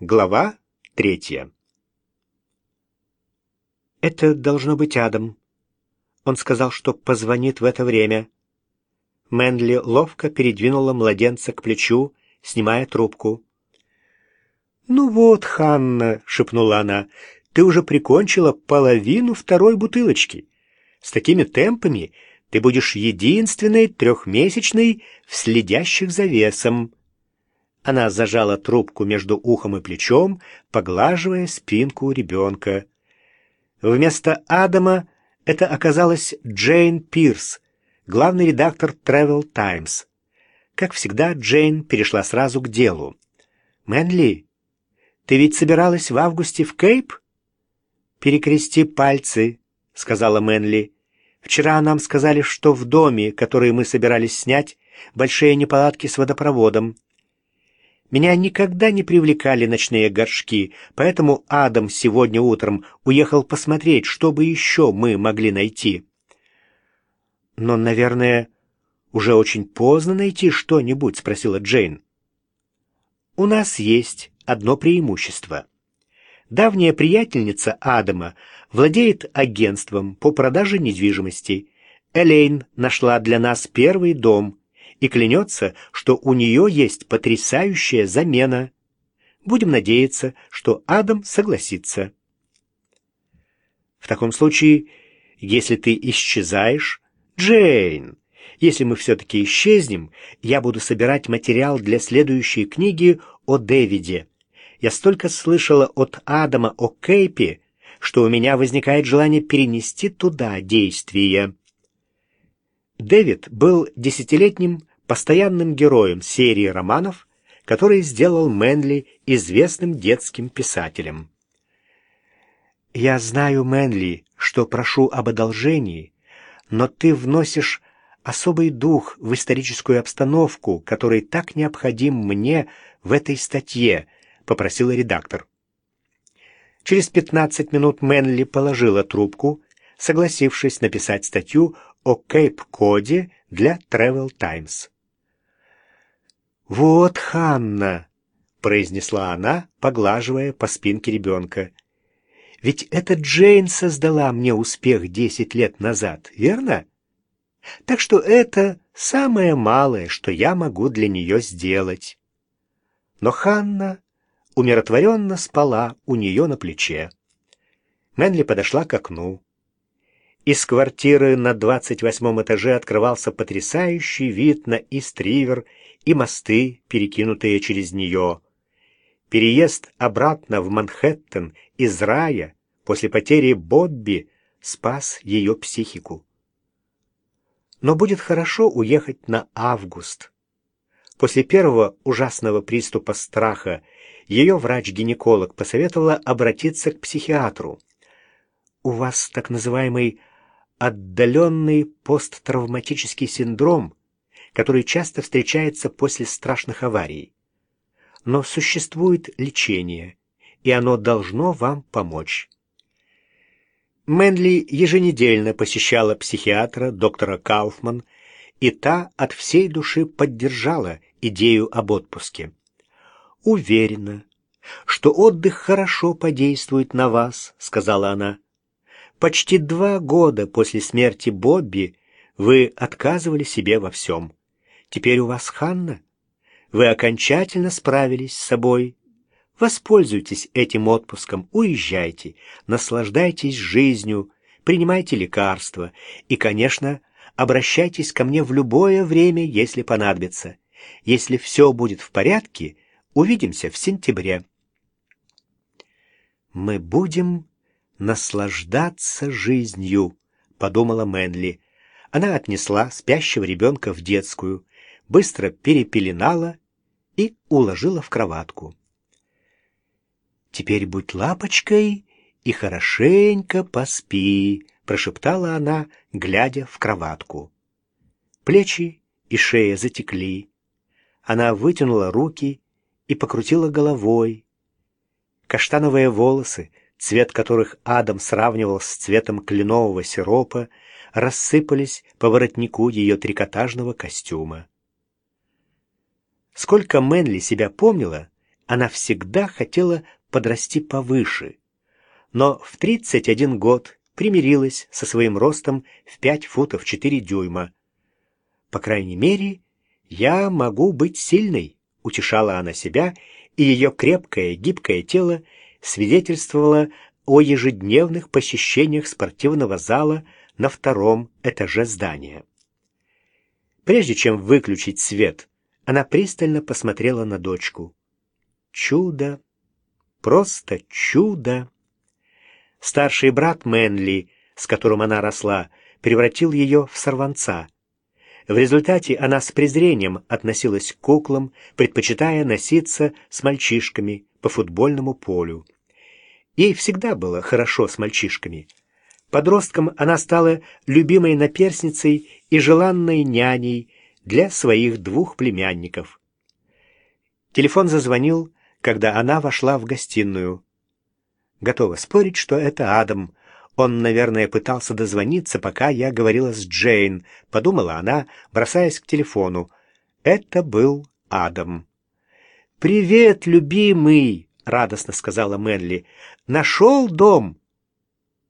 Глава третья. Это должно быть Адам. Он сказал, что позвонит в это время. Мэнли ловко передвинула младенца к плечу, снимая трубку. «Ну вот, Ханна», — шепнула она, — «ты уже прикончила половину второй бутылочки. С такими темпами ты будешь единственной трехмесячной в следящих за весом». Она зажала трубку между ухом и плечом, поглаживая спинку ребенка. Вместо Адама это оказалась Джейн Пирс, главный редактор Travel Times. Как всегда, Джейн перешла сразу к делу. «Мэнли, ты ведь собиралась в августе в Кейп?» «Перекрести пальцы», — сказала Мэнли. «Вчера нам сказали, что в доме, который мы собирались снять, большие неполадки с водопроводом. Меня никогда не привлекали ночные горшки, поэтому Адам сегодня утром уехал посмотреть, что бы еще мы могли найти. Но, наверное, уже очень поздно найти что-нибудь, спросила Джейн. У нас есть одно преимущество. Давняя приятельница Адама владеет агентством по продаже недвижимости. Элейн нашла для нас первый дом, и клянется, что у нее есть потрясающая замена. Будем надеяться, что Адам согласится. В таком случае, если ты исчезаешь, Джейн, если мы все-таки исчезнем, я буду собирать материал для следующей книги о Дэвиде. Я столько слышала от Адама о Кейпе, что у меня возникает желание перенести туда действие. Дэвид был десятилетним постоянным героем серии романов, которые сделал Мэнли известным детским писателем. «Я знаю, Мэнли, что прошу об одолжении, но ты вносишь особый дух в историческую обстановку, который так необходим мне в этой статье», — попросила редактор. Через пятнадцать минут Мэнли положила трубку, согласившись написать статью о Кейп-Коде для Travel Times. «Вот Ханна!» — произнесла она, поглаживая по спинке ребенка. «Ведь это Джейн создала мне успех десять лет назад, верно? Так что это самое малое, что я могу для нее сделать». Но Ханна умиротворенно спала у нее на плече. Мэнли подошла к окну. Из квартиры на двадцать восьмом этаже открывался потрясающий вид на Ист-Ривер и мосты, перекинутые через нее. Переезд обратно в Манхэттен из рая после потери Бобби спас ее психику. Но будет хорошо уехать на август. После первого ужасного приступа страха ее врач-гинеколог посоветовала обратиться к психиатру. «У вас так называемый отдаленный посттравматический синдром», который часто встречается после страшных аварий. Но существует лечение, и оно должно вам помочь. Мэнли еженедельно посещала психиатра доктора Кауфман, и та от всей души поддержала идею об отпуске. «Уверена, что отдых хорошо подействует на вас», — сказала она. «Почти два года после смерти Бобби вы отказывали себе во всем. Теперь у вас Ханна. Вы окончательно справились с собой. Воспользуйтесь этим отпуском, уезжайте, наслаждайтесь жизнью, принимайте лекарства и, конечно, обращайтесь ко мне в любое время, если понадобится. Если все будет в порядке, увидимся в сентябре. Мы будем наслаждаться жизнью, подумала Мэнли. Она отнесла спящего ребенка в детскую, быстро перепеленала и уложила в кроватку. «Теперь будь лапочкой и хорошенько поспи», — прошептала она, глядя в кроватку. Плечи и шея затекли. Она вытянула руки и покрутила головой. Каштановые волосы, цвет которых Адам сравнивал с цветом кленового сиропа, рассыпались по воротнику ее трикотажного костюма. Сколько Мэнли себя помнила, она всегда хотела подрасти повыше, но в 31 год примирилась со своим ростом в 5 футов 4 дюйма. По крайней мере, я могу быть сильной, утешала она себя, и ее крепкое, гибкое тело свидетельствовало о ежедневных посещениях спортивного зала на втором этаже здания. Прежде чем выключить свет, она пристально посмотрела на дочку. Чудо! Просто чудо! Старший брат Мэнли, с которым она росла, превратил ее в сорванца. В результате она с презрением относилась к куклам, предпочитая носиться с мальчишками по футбольному полю. Ей всегда было хорошо с мальчишками. Подростком она стала любимой наперсницей и желанной няней для своих двух племянников. Телефон зазвонил, когда она вошла в гостиную. Готова спорить, что это Адам. Он, наверное, пытался дозвониться, пока я говорила с Джейн, подумала она, бросаясь к телефону. Это был Адам. «Привет, любимый!» — радостно сказала Мэнли. «Нашел дом?»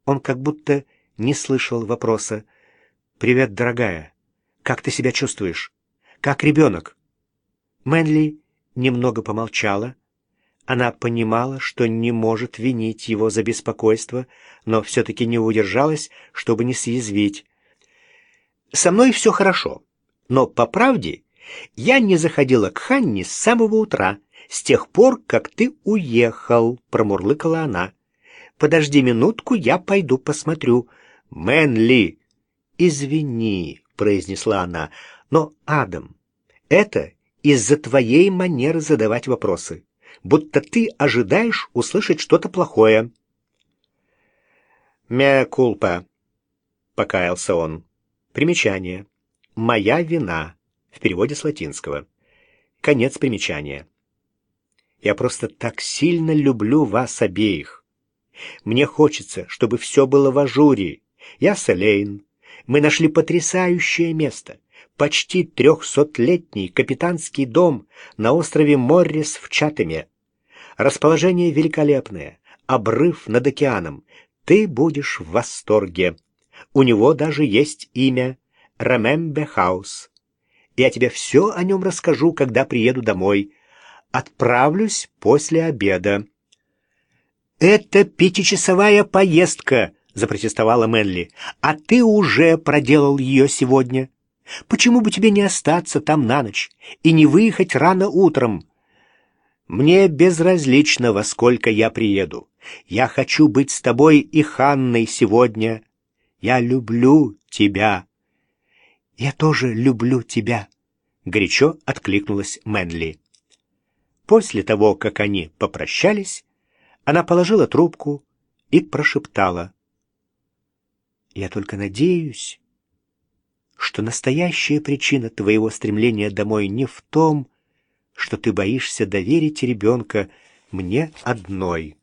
Он как будто не слышал вопроса. «Привет, дорогая. Как ты себя чувствуешь? Как ребенок?» Мэнли немного помолчала, она понимала, что не может винить его за беспокойство, но все-таки не удержалась, чтобы не съязвить. «Со мной все хорошо, но, по правде, я не заходила к Ханне с самого утра, с тех пор, как ты уехал», — промурлыкала она. «Подожди минутку, я пойду посмотрю». «Мэнли!» «Извини», — произнесла она, — «но, Адам, это из-за твоей манеры задавать вопросы будто ты ожидаешь услышать что-то плохое. «Мя кулпа», — покаялся он. Примечание. «Моя вина» в переводе с латинского. Конец примечания. «Я просто так сильно люблю вас обеих. Мне хочется, чтобы все было в ажуре. Я с Элейн. Мы нашли потрясающее место почти трехсотлетний капитанский дом на острове Моррис в Чатеме. Расположение великолепное, обрыв над океаном. Ты будешь в восторге. У него даже есть имя — Ремембе Хаус. Я тебе все о нем расскажу, когда приеду домой. Отправлюсь после обеда. «Это пятичасовая поездка», — запротестовала Мэнли. «А ты уже проделал ее сегодня. Почему бы тебе не остаться там на ночь и не выехать рано утром?» Мне безразлично, во сколько я приеду. Я хочу быть с тобой и Ханной сегодня. Я люблю тебя. Я тоже люблю тебя, горячо откликнулась Мэнли. После того, как они попрощались, она положила трубку и прошептала: "Я только надеюсь, что настоящая причина твоего стремления домой не в том, что ты боишься доверить ребенка мне одной.